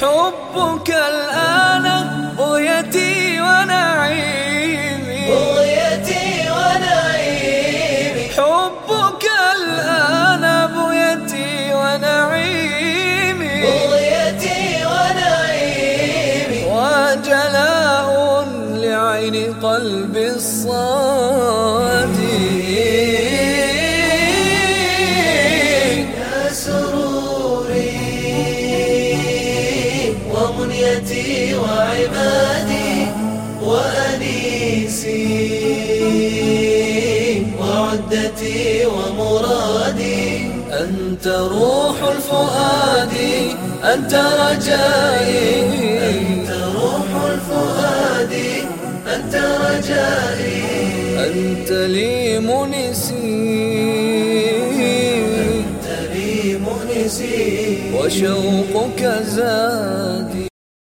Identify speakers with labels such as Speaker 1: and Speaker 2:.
Speaker 1: حبك الآن بغيتي ونعيمي.
Speaker 2: بغيتي ونعيمي.
Speaker 1: حبك الآن بغيتي ونعيمي.
Speaker 2: بغيتي ونعيمي.
Speaker 1: وجلاء لعين قلبي الصادي
Speaker 2: ومنيتي وعبادي وأنيسي وعدتي ومرادي.
Speaker 1: أنت روح الفؤاد أنت رجائي.
Speaker 2: أنت روح الفؤاد أنت رجائي.
Speaker 1: أنت لي منسي وشوقك زادي.